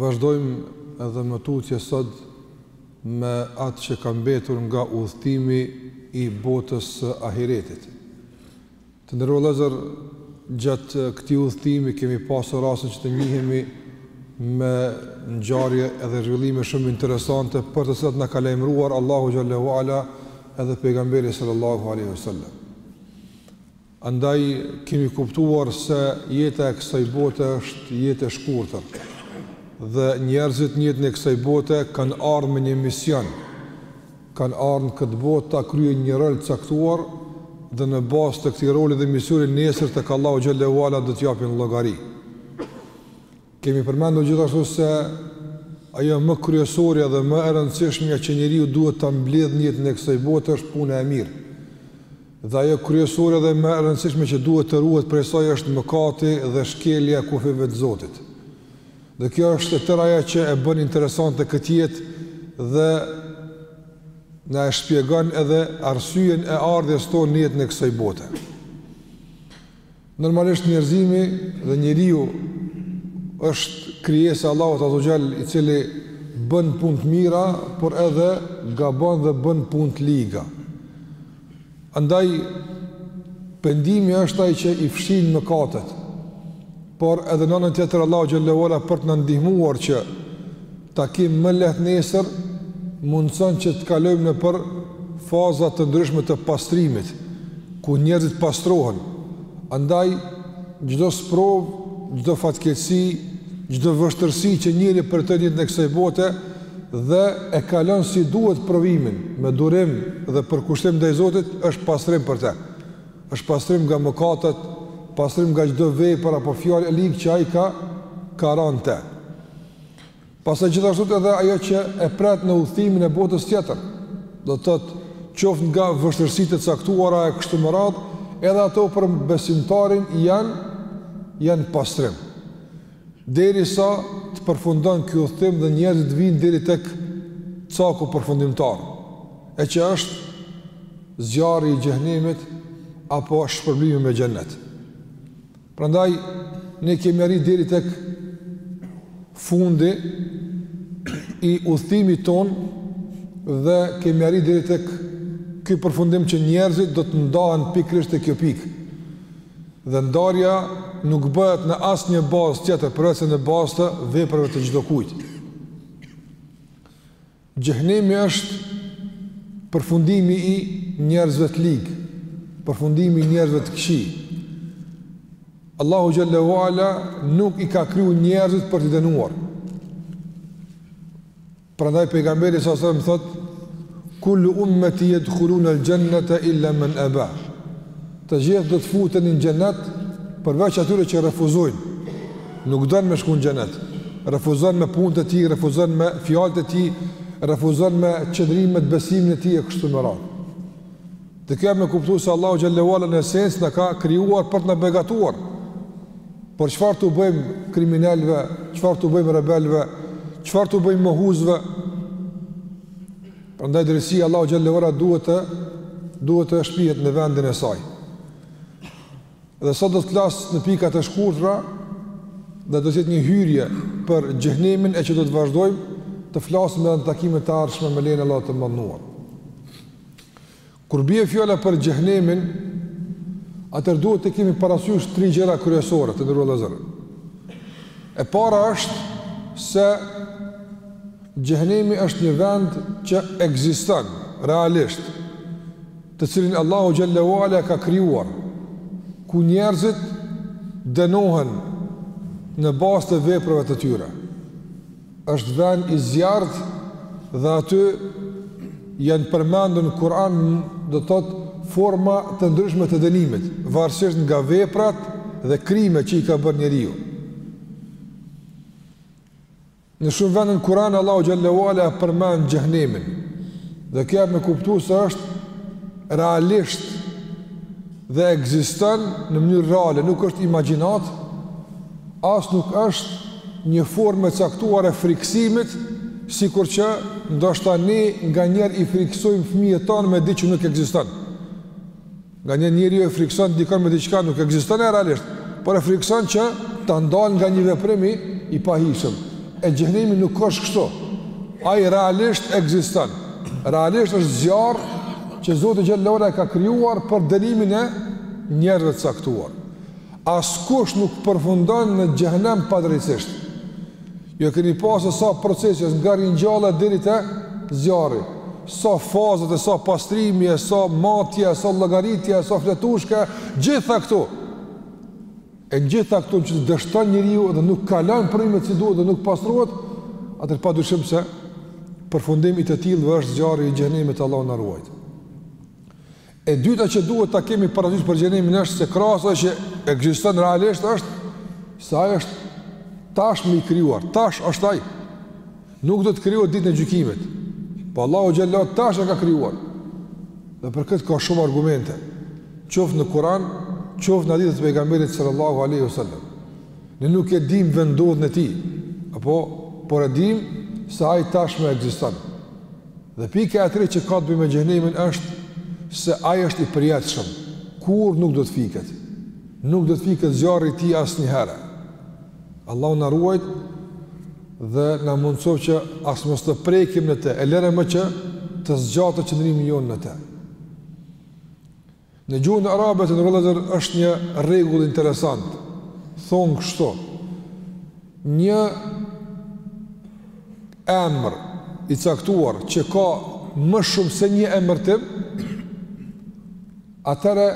Vazhdojmë edhe më tutje sot me atë që ka mbetur nga udhëtimi i botës së ahiretit. Të nderuar vëllezër, gjatë këtij udhëtimi kemi pasur rastin që të njihemi me ngjarje edhe zhvillime shumë interesante për të cilat na ka lajmëruar Allahu xhallahu ala edhe pejgamberi sallallahu alaihi wasallam. Andaj kemi kuptuar se jeta e kësaj bote është jetë e shkurtër dhe njerëzit në jetën e kësaj bote kanë ardhur me një mision, kanë ardhur në këtë botë ta kryejnë një rol të caktuar dhe në bazë të këtij roli dhe misioni nesër tek Allahu xhallahu ala do të japin llogari. Kemi përmendur gjithashtu se ajo më kryesore dhe më e rëndësishme që njeriu duhet ta mbledhë në jetën e kësaj bote është puna e mirë. Dhe ajo kryesore dhe më e rëndësishme që duhet të ruhet prej saj është mëkati dhe shkelja e kufijve të Zotit. Dhe kjo është e tëra ajo që e bën interesante këtë jetë dhe na e shpjegon edhe arsyen e ardhjes tonë në jetën e kësaj bote. Normalisht njerëzimi dhe njeriu është krijesa e Allahut Azza wa Jall, i cili bën punë të mira, por edhe gabon dhe bën punë të liga. Andaj pendimi është ai që i fshin mëkatet. Por edhe në anën tjetër Allahu Xhallahu Ala për të na ndihmuar që ta kemi më lehtë nesër mundëson që të kalojmë nëpër faza të ndryshme të pastrimit, ku njerëzit pastrohen. Andaj, çdo sprovë, çdo fatkeqësi, çdo vështirësi që njeriu përjeton në jetën e kësaj bote dhe e kalon si duhet provimin, me durim dhe përkushtim ndaj Zotit, është pastrim për te. Është pastrim nga mëkatet, pastrim nga çdo vepër apo fjalë e ligë që ai ka, ka ra në te. Pastaj gjithashtu edhe ajo që e pret në udhëtimin e botës tjetër, do të thotë qoftë nga vështirësitë e caktuara e kështu me radhë, edhe ato për besimtarin janë janë pastrim. Derisa të përfundon ky udhëtim dhe njerëzit vijnë deri tek caku përfundimtar, e që është zjarri i xhehenemit apo shpërblimi me xhennet. Prandaj ne kemi arrit deri tek fundi i udhëtimit tonë dhe kemi arrit deri tek ky përfundim që njerëzit do të ndahen pikërisht te kjo pikë. Dhe ndarja nuk bëhet në asnjë bazë tjetër përveçse në bazë të veprave të çdo kujt. Xhehnemi është përfundimi i njerëzve të ligë, përfundimi i njerëzve të këqij. Allahu xhallahu ala nuk i ka kriju njerëzit për t'i dënuar. Prandaj pejgamberi salallahu selem thotë kullu ummati yadkhuluna al-jannata illa man aba. Të gjithë do të futeni në xhenet përveç atyre që refuzojnë. Nuk don me shku n'xhenet. Refuzon me punët e tij, refuzon me fjalët e tij, refuzon me qëndrimet, besimin e tij e kështu me radhë. Dhe kjo me kuptu se Allahu xhele ue ala në esencë na ka krijuar për të na begatuar. Por çfarë t'u bëjmë kriminelëve, çfarë t'u bëjmë rebelëve, çfarë t'u bëjmë mohuesve? Prandaj drejtësia e Allahut xhele ue ala duhet të duhet të shpijet në vendin e saj. Dhe sot do të flas në pika të shkurtra, dhe do të jetë një hyrje për xhehnemin e që do të vazhdojmë të flasim edhe në takimet e ardhshme me lejen e Allahut të madhëruar. Kur bie fjala për xhehenemin, atëherë duhet të kemi parasysh tri gjëra kryesore të nderuar vëllezër. E para është se xhehenemi është një vend që ekziston realisht, të cilin Allahu xhele ue ala e ka krijuar, ku njerëzit dënohen në bazë të veprave të tyre. Është vend i zjarrtë dhe aty janë përmendur në Kur'an, do të thotë forma të ndryshme të dënimit, varësisht nga veprat dhe krimet që i ka bërë njeriu. Në shumë vende në Kur'an Allahu xhele ue ala e përmend xhehnemin. Dhe kjo me kuptu se është realisht dhe ekziston në mënyrë reale, nuk është imagjinatë, as nuk është një formë e caktuar e frikësimit, sikur që ndoshta ne nganjëherë i frikësojmë fëmijët tanë me diç që nuk ekziston. Nganjëherë njeriu e frikëson dikon me diçka nuk ekziston ai realisht, por e frikëson që ta ndalë nga një veprim i pahijshëm. E xhehnemi nuk është kështu. Ai realisht ekziston. Realisht është zjarr që Zoti xhele ue ala e ka krijuar për dënimin e njerëzve të caktuar. Askush nuk përfundon në xhehenem padrejtësisht. Jo, keni pa se sa procese nga ringjallja deri te zjarri, sa faza e sa pastrime, sa matje, sa llogaritje, sa fletushka, gjitha këto e gjitha këto që të dështojë njeriu dhe nuk kalon provimet si duhet dhe nuk pastrohet, atëherë pa dyshim se përfundimi i të tillëve është zjarri i xhehnemit, Allahu na ruajt. E dyta që duhet ta kemi parasysh për xhehnemin është se krahas asaj që ekziston realisht është se ai është tashmë i krijuar, tash është ai. Nuk do të krijohet ditën e gjykimit. Po Allahu xhallahu tash e ka krijuar. Dhe për këtë ka shumë argumente, qoftë në Kur'an, qoftë në hadithe të pejgamberit sallallahu alaihi wasallam. Ne nuk e dimë vendndodhjen e tij, apo por e dimë se ai tashmë ekziston. Dhe pika e tretë që ka të bëjë me xhehenemin është se ai është i përjetshëm, kurrë nuk do të fiket. Nuk do të fiket zjarri i tij asnjëherë. Allahu na ruajt dhe na mundësof që as mos të prekim në te, e lëre më që të zgjatet qëndrimi jonë në te. Në gjuhën arabe të nderuar vëllezër është një rregull interesant, thonë kështu, një emër i caktuar që ka më shumë se një emërtim, atëherë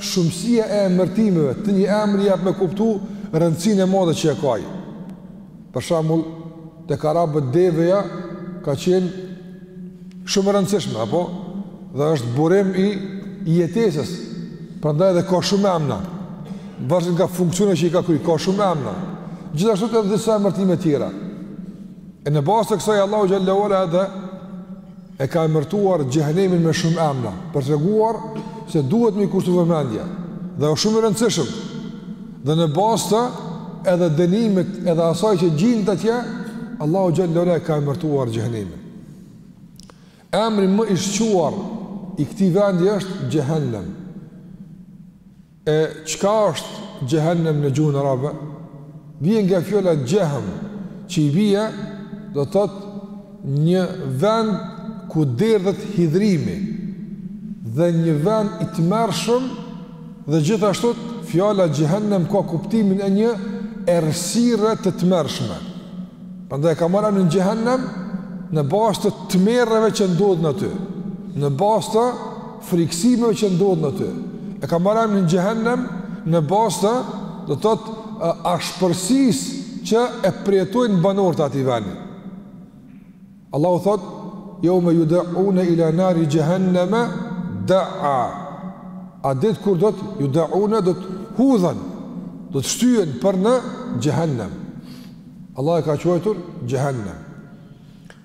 shumësia e emërtimeve të një emri jep me kuptu rëndësinë e madhe që e ka ai. Për shembull, tek arabët deveja ka qenë shumë e rëndësishme, apo dhe është burim i jetesës. Prandaj edhe ka shumë emna. Varet nga funksioni që i ka kry, ka shumë emna. Gjithashtu edhe disa emërtime të tjera. E në bazë të kësaj Allahu xhelle ue ala edhe E ka emërtuar xhehenemin me shumë emna, për të treguar se duhet me i kushtu vëmendje, dhe është shumë i rëndësishëm. Dhe në bazë të edhe dënimit, edhe asaj që gjendet atje, Allahu xhelle ue ala e ka emërtuar xhehenemin. Emri më i shquar i këtij vendi është xhehenem. E çka është Xhehenem në gjuhën arabe? Vjen nga fjala Xhehem, që i bie, do të thotë, një vend ku derdhet hidhërimi dhe një vend i tmerrshëm dhe gjithashtu fjala Xhehenem ka kuptimin e një errësire të tmerrshme. Prandaj ka marrë emnin Xhehenem në bazë të tmerreve që ndodhin aty, në bazë të frikësimeve që ndodhin aty. E ka marrë emnin xhehenem në bazë të, do të thotë, ashpërsisë që e përjetojnë banorët e atij vendi. Allahu thot: "Jeume juda'une ila nari xheheneme da'a." Atë ditë kur do të juda'une do të hudhen, do të shtyhen për në xhehenem. Allah e ka quajtur xhehenem.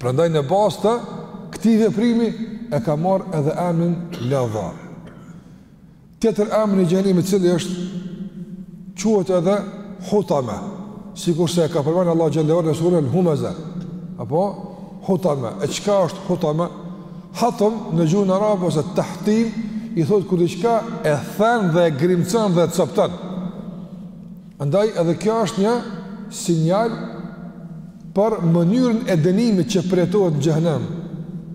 Prandaj në bazë të këtij veprimi e ka marrë edhe emnin Ledha. Tjetër emni i xhehenemit i cili është quhet edhe Hutame, sikurse e ka përmendur Allahu xhallahu në suren Humeze. Apo Hutame, e çka është Hutame? Hatam në gjuhën arabe ose tahtim i thonë kur diçka e then dhe e grimcon dhe e copton. Andaj edhe kjo është një sinjal për mënyrën e dënimit që përjetohet në xhehenem.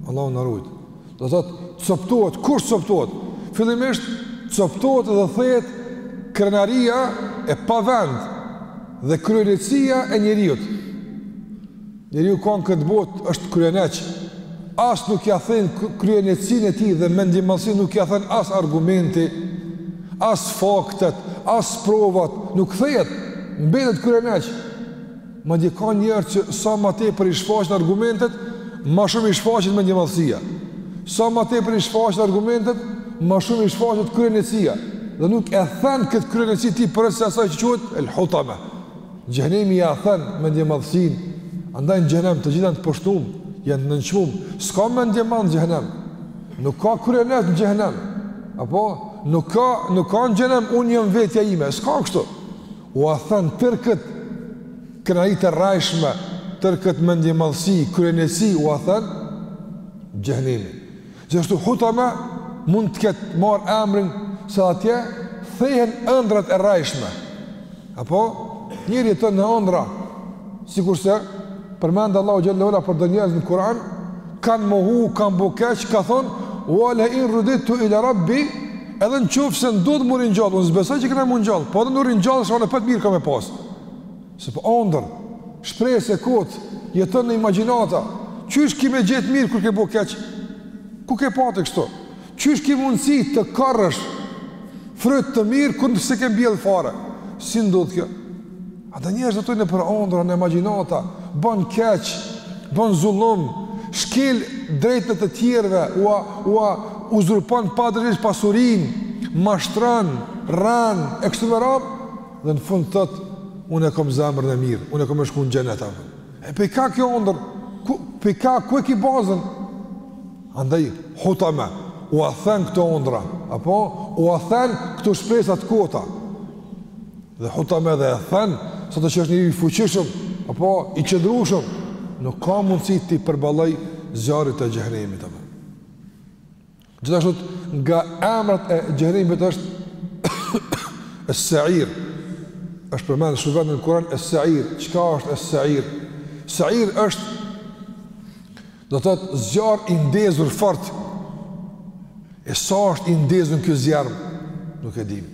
Allahu na ruajt. Do thotë, coptohet, kush coptohet? Fillimisht coptohet dhe thehet krenaria e pavend dhe kryeneçësia e njeriut. Njeriu kah në këtë botë është kryeneç. As nuk ja then kryeneçësinë e tij dhe mendjemadhësinë nuk ja then as argumenti, as faktet, as provat, nuk thehet mbetet kryeneç. Madje ka njerëz që sa ma tepër i shfaqen argumentet, ma shumë i shfaqet mendjemadhësia. Sa ma tepër i shfaqen argumentet, ma shumë i shfaqet kryeneçësia. Dhe nuk e then këtë kryeneçësi tij përveçse asaj që quhet el Hutame. Xhehenemi ia then mendjemadhësinë, andaj në Xhehenem të gjithë janë të poshtumë, janë të nënçmumë, s'ka mendjemadh në Xhehenem, nuk ka kryeneç në Xhehenem, apo, nuk ka, nuk ka në Xhehenem, unë jam vetja ime, s'ka kështu, ua then tërë këtë krenari të rrejshme, tërë këtë mendjemadhësi, kryeneçësi, ua then Xhehenemi. Gjithashtu Hutama mund të ketë marrë emrin se atje thehen ëndrrat e rrejshme. Apo njeri jeton në ëndrra, sikurse përmend Allahu xhel-le ue ala për do njerëz në Kur'an, kanë mohu, kanë bo keq, ka thonë, "Wala in rudidtu ila rabbi" Edhe në qoftë se ndodh m'u ringjall, unë s'besoj që kena m'u ringjall, po edhe n'u ringjallsha unë prapë mirë kam me pasë. Se po ëndërr, shpresë e kot, jeton në imagjinata. Qysh ki me gjetë mirë kur ke bo keq? Ku ke pati kështu? Qysh ki mundësi të korrësh fryt të mirë kur s'e ke mbjellë fare? Si ndodh kjo? Ama do njerëz jetojnë nëpër ëndrra, në imagjinata, bën keq, bën zullum, shkel të drejtën e të tjerëve, ua, ua, uzurpon padrejtësisht pasurinë, mashtron, rren, e kështu me radhë, Dhe në fund thotë, unë e kam zemrën e mirë, unë kam me shku n'xhenet apo. E pi kah kjo ëndërr? Pi kah ku e ke bazën? Andaj hutama, ua then këto ëndrra, apo ua then këto shpresa të kota. Dhe hutama dhe e then, sado të jesh njeri i fuqishëm, apo i qëndrueshëm, nuk ka mundësi t'i përballojë zjarrit të xhehenemit apo. Gjithashtu nga emrat e xhehenemit është Es-Sa'ir. Është përmendur në shumë vende në Kur'an Es-Sa'ir. Çka është Es-Sa'ir? Sa'ir është do të thotë zjarr i ndezur fort. E sa është i ndezur ky zjarr? Nuk e dimë.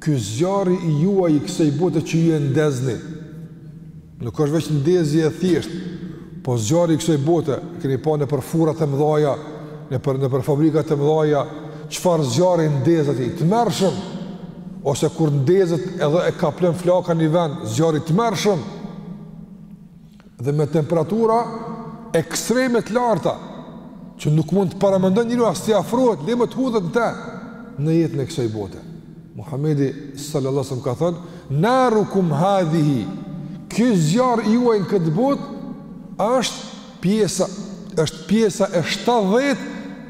Ky zjarri i juaj i kësaj bote që ju e ndezni, nuk është veç ndezje e thjeshtë, po zjarri i kësaj bote, e keni pa nëpër furrat e mdhaja, nëpër, nëpër fabrikat e mdhaja, çfarë zjarri ndezet atje, i tmerrshëm, ose kur ndezet edhe e kaplon flaka një vend, zjarr i tmerrshëm, dhe me temperatura ekstreme të larta që nuk mund të paramendon njeri as t'i afrohet, le më të hudhet në të në jetën e kësaj bote. Muhamedi sallallahu alaihi wasallam ka thënë: "Narukum hadhihi" Ky zjarr i juaj në këtë botë është pjesa është pjesa e 70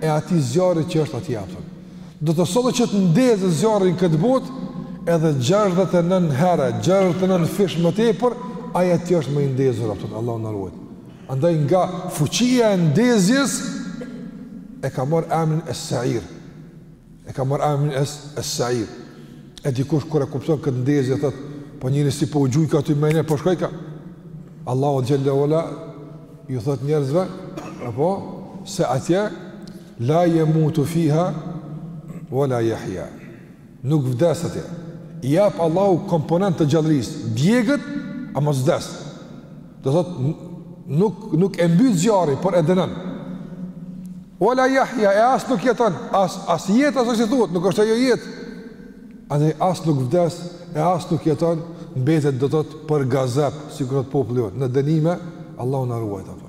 e atij zjarri që është në ahiret. Do të thotë që të ndezë zjarri në këtë botë edhe 69 herë, 69 fish më tepër, ai atje është më i ndezur apo Allahu na ruajt. Andaj nga fuqia e ndezjes e ka marrë emrin Es-Sa'ir. E ka marrë emrin Es-Sa'ir. E dikush kur e kupton këtë ndezje thot, po njeri si po u gjujka aty more po shkojka. Allahu xhelle ve ala ju thot njerëzve, apo se atje La yamutu fiha wa la yahya. Nuk vdes atje. I jap Allahu komponente të gjallërisë, djeget ama s'vdes. Do thot nuk nuk e mbyt zjarri, por e dënon. Wa la yahya, e as nuk jeton, as as jetë ashtu si thuhet, nuk është ajo jetë. Edhe as nuk vdes, e as nuk jeton, mbetet do thot për gazep, sikur thot populli jonë në dënime, Allahu na ruajt atë.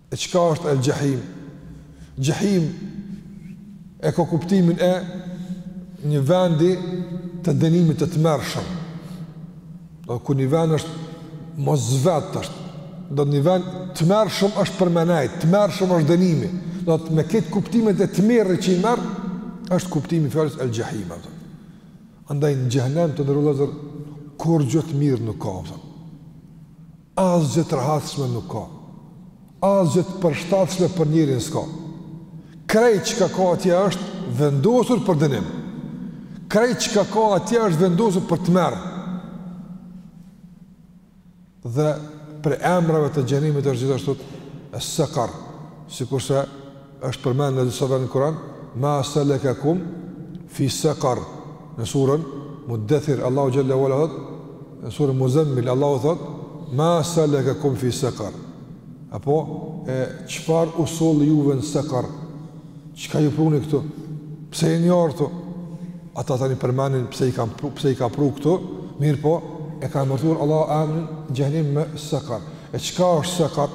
E çka është El Xhehim? Xhehim e ka kuptimin e një vendi të dënimit të tmerrshëm. Do kur një vend është mos vet është. Do thot një vend tmerrshëm është përmbajtja, tmerrshëm është dënimi. Do të me këtë kuptimet e tmerrit që i merr, është kuptimi i fjalës El Xhehim atë. Andaj në xhenem të nderum vllezër kurrgjë të mirë nuk ka. Atë. Asgjë të rehatshme nuk ka. Asgjë të përshtatshme për njeriun s'ka. Krejt çka ka atje është vendosur për dënim. Krejt çka ka atje është vendosur për tmerr. Dhe prej emrave të xhenemit është gjithashtu es-sakar, sikurse Është përmend në disa vende në Kur'an, "Ma salakakum fi saqar" në surën Muddathir, Allahu xhelle ve ala thot, në surën Muzammil Allahu thot, "Ma salakakum fi saqar" apo e çfarë u solli juve në saqar? Çka ju pruni këtu? Pse jeni ardhur këtu? Ata tani përmendin pse i kanë pse i ka pru këtu, mirëpo, e ka emërtuar Allahu emrin xhenem me saqar. E çka është saqar?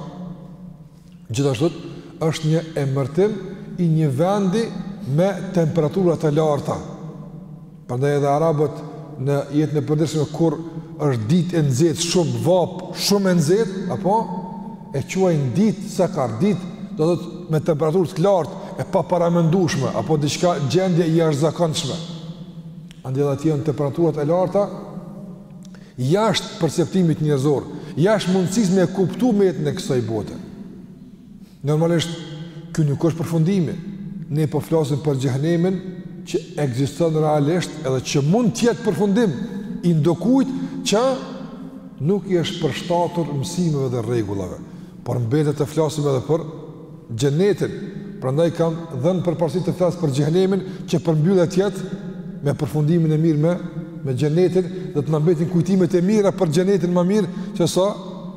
Gjithashtu është një emërtim i një vendi me temperatura të larta. Prandaj edhe arabët në jetën e përditshme kur është ditë e nxehtë shumë vapë, shumë e nxehtë, apo e quajnë ditë sakar ditë, do të thotë me temperaturë të lartë e paparamendueshme apo diçka gjendje e jashtëzakonshme. Andaj aty janë temperaturat e larta jashtë perceptimit njerëzor, jashtë mundësisë me kuptu me jetë të kësaj bote. Normalisht, kjo nuk është përfundimi, ne po flasim për xhehnemin që ekziston realisht edhe që mund të jetë përfundim i ndokujt që nuk i është përshtatur mësimeve dhe rregullave, por mbetet të flasim edhe për Xhenetin, prandaj kam dhënë përparësi të flas për Xhehenemin që përmbyllet jetë me përfundimin e mirë me me Xhenetin, dhe të na mbetin kujtimet e mira për Xhenetin më mirë sesa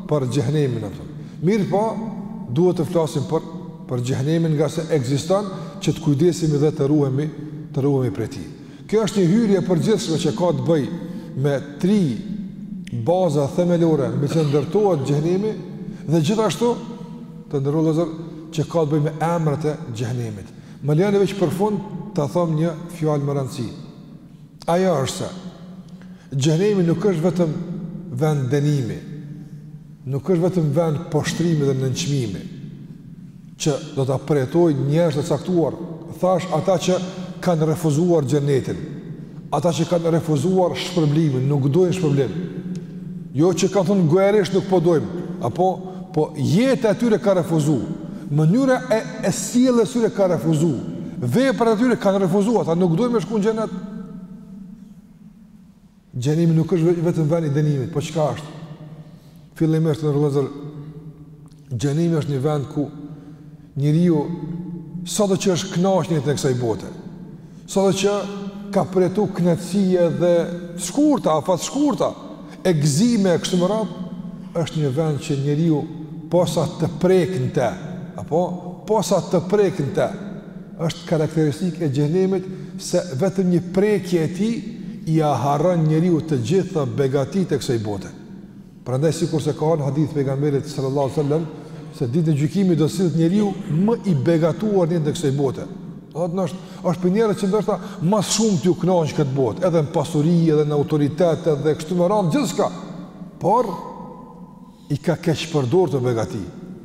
për Xhehenemin atë. Mirëpo, duhet të flasim për për Xhehenemin ngase ekziston që të kujdesemi dhe të ruhemi, të ruhemi prej tij. Kjo është një hyrje e përgjithshme që ka të bëjë me tri baza themelore mbi që ndërtohet xhehnemi dhe gjithashtu të nderuar vëllezër që ka të bëjë me emrat e xhehnemit. Më lejoni veç për fund të them një fjalë me rëndësi. Ajo është se xhehnemi nuk është vetëm vend dënimi, nuk është vetëm vend poshtrimi dhe nënçmimi. që do ta përjetojnë njerëz të caktuar, thashë ata që kanë refuzuar xhenetin, ata që kanë refuzuar shpërblimin, nuk dojnë shpërblim. Jo që kanë thënë gojërisht nuk po dojmë, apo po jeta e tyre ka refuzu, mënyra e, e sjelljes së tyre ka refuzu, veprat e tyre kanë refuzu, ata nuk dojnë me shku në xhenet. Xhehnemi nuk është vetëm vend i dënimit, po çka është? Fillimisht more vëllezër Xhehnemi është një vend ku njeriu sado që është kënaqur të kësaj bote, sado që ka përjetu kënaqësi edhe shkurta, afatshkurta, e gëzime e kështu me radhë, është një vend që njeriu posa të prekë n'te, apo posa të prekë n'te, Është karakteristikë e xhehenemit se vetëm një prekje e tij ia harron njeriu të gjitha begatitë e kësaj bote. Prandaj sikurse ka në hadith të pejgamberit sallallahu alajhi wasallam se ditën e gjykimit do të sillet njeriu më i begatuar në të kësaj bote. Do të thotë është prej njerëzve që ndoshta më shumë t'u kënaqë n'këtë botë, edhe në pasuri, edhe në autoritet, edhe kështu me radhë gjithçka. Por i ka keqpërdorë ato begati,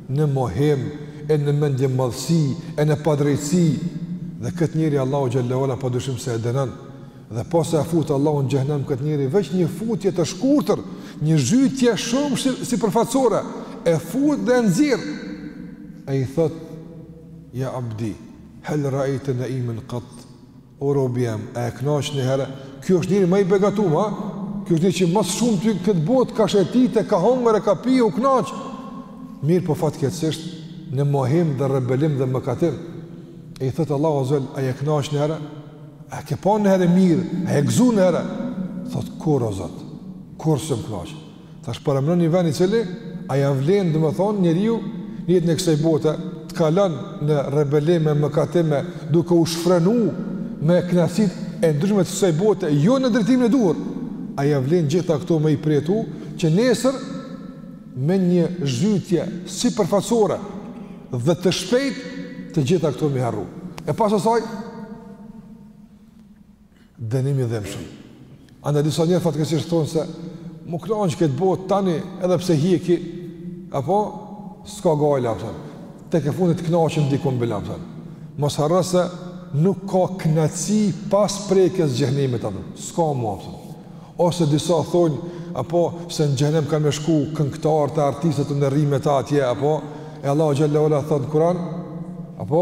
në mohim, e në mendjemadhësi, e në padrejtësi, dhe këtë njeri Allahu xhallahu ala padyshim se e dënon, dhe posa e fut Allahu në xhehenem këtë njeri, veç një futje të shkurtër, një zhytje shumë si, sipërfaqësore, e fut dhe e nxjerr, e i thot, ja abdi, hel raejte naimen qat, O robi jem, a je kënaqë një herë? Ky është njeri ma i begatum, ha? Ky është njeri që ma së shumti në këtë botë ka shëtit e ka hongër e ka pi e u kënaqë. Mirëpo fatkeqësisht, në mohim dhe rebelim dhe mëkatim. E i thotë Allahu azze ue xhel, a je kënaqë një herë? A ke pa një herë mirë? A je gëzu një herë? Thotë, kurrë o Zot. Kurrë s'jam kënaqë. Tash paramendo një vend i cili, a ia vlen domethënë njeriu, jetën e kësaj bote, ta kalon në rebelime, mëkatime, duke u shfrenu me knaqësitë e ndryshme të kësaj bote, jo në drejtimin e duhur, a ia vlen gjitha këto me i përjetu, që nesër, me një zhytje sipërfaqësore dhe të shpejt, të gjitha këto me i harru. E pas asaj, Dënim i dhembshëm. Andaj disa njerëz fatkeqësisht thonë se m'u kënaq n'qët botë tani edhe pse hjeki keq apo s'ka gajle kupton tek e fundit të kënaqem dikun bile kupton mos harro se nuk ka kënaqësi pas prekjes së xhehenemit kupton s'ka ma kupton ose disa thonë apo se në xhenem kanë me shku këngëtarët e artistët t'u ndërru me ta atje apo e Allahu xhelle ue ala thotë në Kuran apo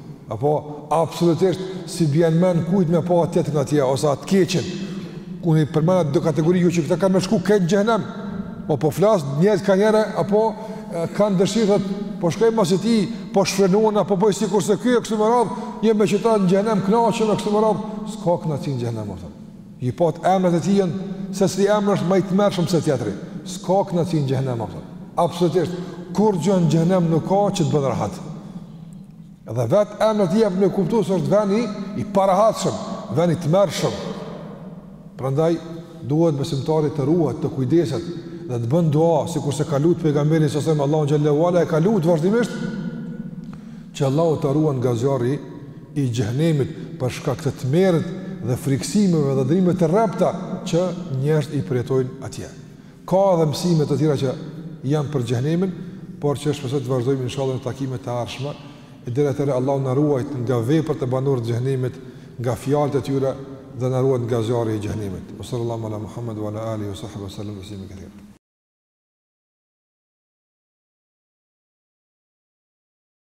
Apo, absolutisht, s'i bjen n'men kujt me pa atë kënaqësi, ose atë keqen. Ku unë i përmena do kategori jo që këta kanë me shku krejt n'xhehenem. Po, po flasë njerëz kanjëherë, apo kanë dëshirë, thotë, po shkoj mas tij, po shfrenohna, po boj sikurse ky e kështu me radhë, hi me qëta në xhehenem, knaqem e kështu me radhë, s'ka knaqësi në xhehenem, apo. I pat emrat e tij janë se si emri është më i tmerrshëm se tjetri. S'ka kënaqësi në xhehenem apo. Absolutisht kurrgjë në xhehenem nuk ka që të bën rahat. Dhe vet emrat e tij japin me kuptu se është veni i parahatshëm, veni i tmerrshëm. Prandaj duhet besimtari të ruhet, të kujdeset dhe të bën dua sikurse ka lut pejgamberi alejhi selam Allahun xhallahu ala e ka lut vazhdimisht që Allahu ta ruan nga zjarri i xhehenemit për shkak të tmerrit dhe frikësimeve dhe dënimeve të rrepta që njerëzit i përjetojnë atje. Ka edhe mësime të tjera që janë për xhehenemin, por që shpresoj t'i vazhdojmë inshallah në takimet e ardhshme. E deri atëherë Allahu na ruajt nga veprat e banorëve të xhehenemit, nga fjalët e tyre dhe na ruajt nga zjarri i xhehenemit. Wa sallallahu ala Muhammed wa ala alihi wa sahbihi wa sallam taslimen katira.